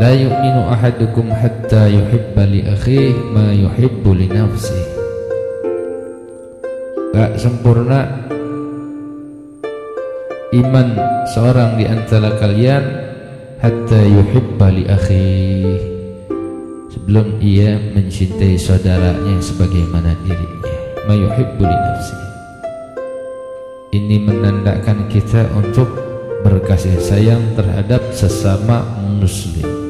La yu'minu ahadukum hatta yuhibba li akhihi ma yuhibbu li nafsihi. Gak sempurna iman seorang di antara kalian hatta yuhibba li akhihi sebelum ia mencintai saudaranya sebagaimana dirinya ma yuhibbu li nafsihi. Ini menandakan kita untuk berkasih sayang terhadap sesama muslim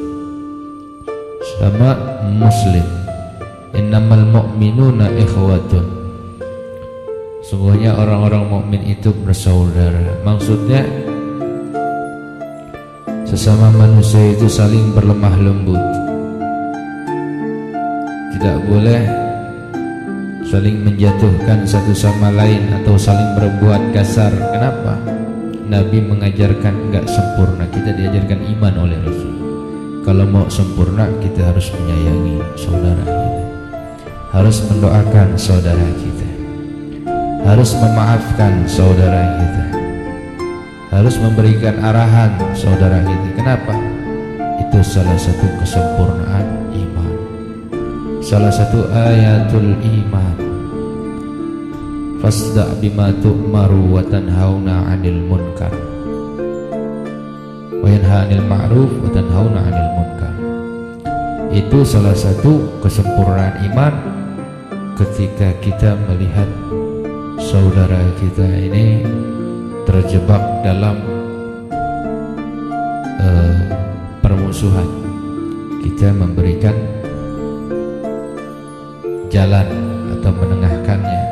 sama muslim. Innamal mu'minuna ikhwatun. Sungguhnya orang-orang mukmin itu bersaudara. Maksudnya sesama manusia itu saling berlemah lembut. Tidak boleh saling menjatuhkan satu sama lain atau saling berbuat kasar. Kenapa? Nabi mengajarkan enggak sempurna. Kita diajarkan iman oleh Rasul kalau mau sempurna kita harus menyayangi saudara kita. Harus mendoakan saudara kita. Harus memaafkan saudara kita. Harus memberikan arahan saudara kita. Kenapa? Itu salah satu kesempurnaan iman. Salah satu ayatul iman. Fasda bima tu'maru wa tanhauna 'anil munkar wa yanha 'anil ma'ruf wa tanhauna 'anil munkar. Itu salah satu kesempurnaan iman ketika kita melihat saudara kita ini terjebak dalam uh, permusuhan. Kita memberikan jalan atau menengahkannya.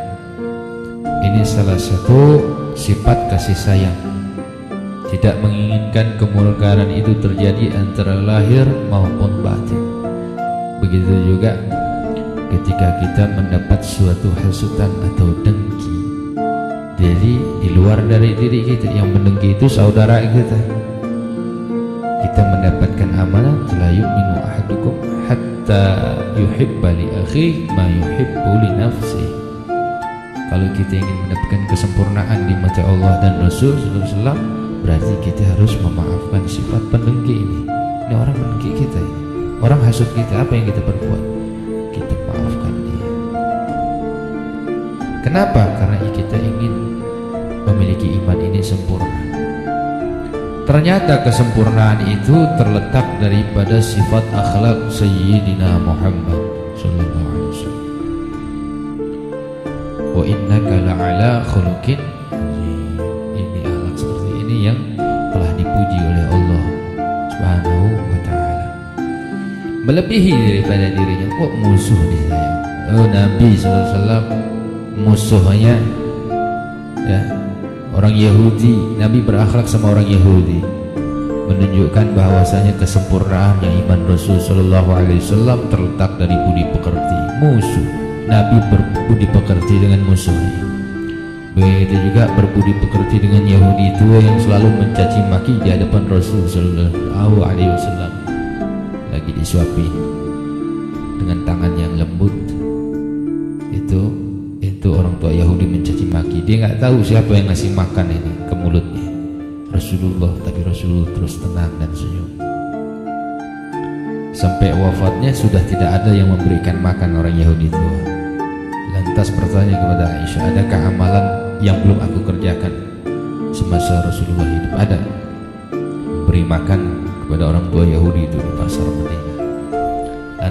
Ini salah satu sifat kasih sayang tidak menginginkan kemurkaan itu terjadi antara lahir maupun batin. Begitu juga ketika kita mendapat suatu hasutan atau dengki. Jadi di luar dari diri kita yang mendengki itu saudara kita. Kita mendapatkan amalan la yu'minu ahadukum hatta yuhibba li akhihi ma yuhibbu li nafsihi. Kalau kita ingin mendapatkan kesempurnaan di mata Allah dan Rasul sallallahu alaihi wasallam berarti kita harus memaafkan sifat pendengki ini. Ini orang mendengki kita ini. Orang hasut kita apa yang kita perbuat? Kita maafkan dia. Kenapa? Karena kita ingin memiliki iman ini sempurna. Ternyata kesempurnaan itu terletak daripada sifat akhlak Sayyidina Muhammad sallallahu alaihi wasallam. Wa innaka la'ala khuluqin Melebihi daripada dirinya kok musuh di saya. Oh Nabi SAW musuhnya ya orang Yahudi. Nabi berakhlak sama orang Yahudi menunjukkan bahwasanya kesempurnaan yang iman Rasul Shallallahu Alaihi Wasallam terletak dari budi pekerti musuh. Nabi berbudi pekerti dengan musuhnya. Begitu juga berbudi pekerti dengan Yahudi tua yang selalu mencaci maki di hadapan Rasul Sallallahu Alaihi Wasallam. Disuapi dengan tangan yang lembut. Itu itu orang tua Yahudi mencaci maki. Dia nggak tahu siapa yang ngasih makan ini ke mulutnya. Rasulullah, tapi Rasulullah terus tenang dan senyum. Sampai wafatnya sudah tidak ada yang memberikan makan orang Yahudi tua. Lantas bertanya kepada Aisyah, adakah amalan yang belum aku kerjakan semasa Rasulullah hidup ada beri makan kepada orang tua Yahudi itu di pasar Madinah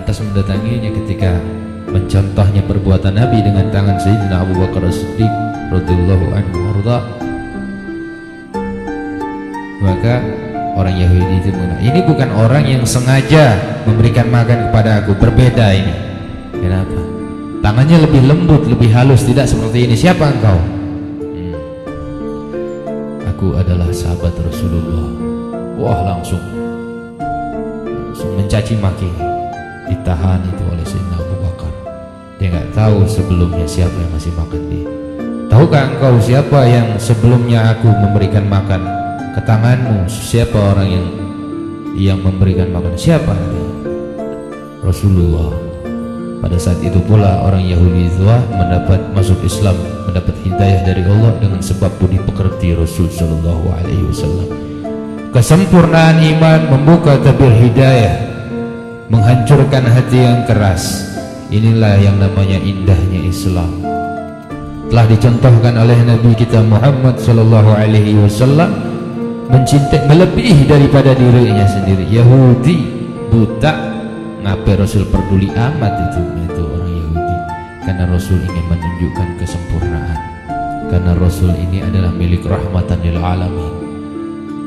lantas mendatanginya ketika mencontohnya perbuatan Nabi dengan tangan Sayyidina Abu Bakar As-Siddiq radhiyallahu anhu warda. Maka orang Yahudi itu mengatakan ini bukan orang yang sengaja memberikan makan kepada aku berbeda ini. Kenapa? Tangannya lebih lembut lebih halus tidak seperti ini. Siapa engkau? Aku adalah sahabat Rasulullah. Wah langsung langsung mencaci maki ditahan itu oleh Sayyidina Abu Bakar. Dia nggak tahu sebelumnya siapa yang masih makan dia. Tahukah engkau siapa yang sebelumnya aku memberikan makan ke tanganmu? Siapa orang yang yang memberikan makan? Siapa Rasulullah. Pada saat itu pula orang Yahudi tua mendapat masuk Islam, mendapat hidayah dari Allah dengan sebab budi pekerti Rasul Shallallahu Alaihi Wasallam. Kesempurnaan iman membuka tabir hidayah Menghancurkan hati yang keras. Inilah yang namanya indahnya Islam. Telah dicontohkan oleh Nabi kita Muhammad sallallahu alaihi wasallam mencintai melebihi daripada dirinya sendiri. Yahudi buta. Ngapain Rasul peduli amat itu? Itu orang Yahudi. Karena Rasul ingin menunjukkan kesempurnaan. Karena Rasul ini adalah milik rahmatan lil alamin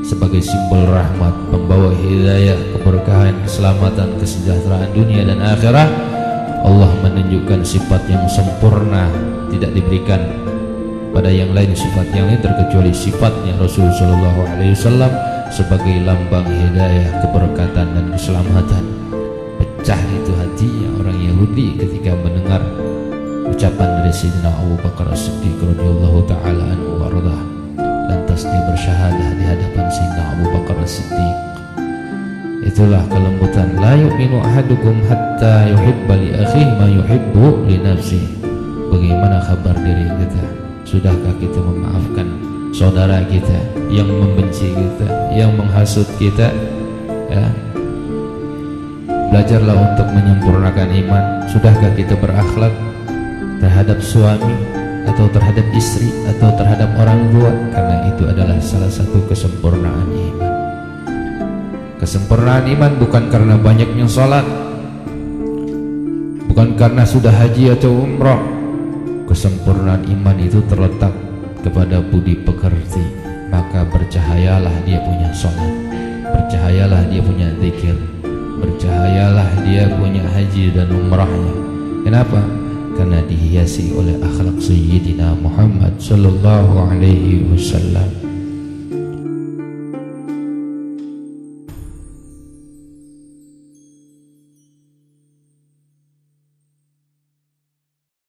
sebagai simbol rahmat, pembawa hidayah, keberkahan, keselamatan, kesejahteraan dunia dan akhirat. Allah menunjukkan sifat yang sempurna, tidak diberikan pada yang lain sifat yang lain terkecuali sifatnya Rasulullah Shallallahu Alaihi Wasallam sebagai lambang hidayah, keberkatan dan keselamatan. Pecah itu hatinya orang Yahudi ketika mendengar ucapan dari Sayyidina Abu Bakar As-Siddiq radhiyallahu taala anhu lantas dia bersyahadah di hadapan Sayyidina Abu Bakar As-Siddiq. Itulah kelembutan la yu'minu ahadukum hatta yuhibba li akhihi ma yuhibbu li nafsihi. Bagaimana kabar diri kita? Sudahkah kita memaafkan saudara kita yang membenci kita yang menghasut kita? Ya. Belajarlah untuk menyempurnakan iman. Sudahkah kita berakhlak terhadap suami atau terhadap istri atau terhadap orang tua karena itu adalah salah satu kesempurnaan iman. Kesempurnaan iman bukan karena banyaknya sholat bukan karena sudah haji atau umrah. Kesempurnaan iman itu terletak kepada budi pekerti maka bercahayalah dia punya sholat bercahayalah dia punya zikir bercahayalah dia punya haji dan umrahnya. Kenapa? Karena dihiasi oleh akhlak Sayyidina Muhammad sallallahu alaihi wasallam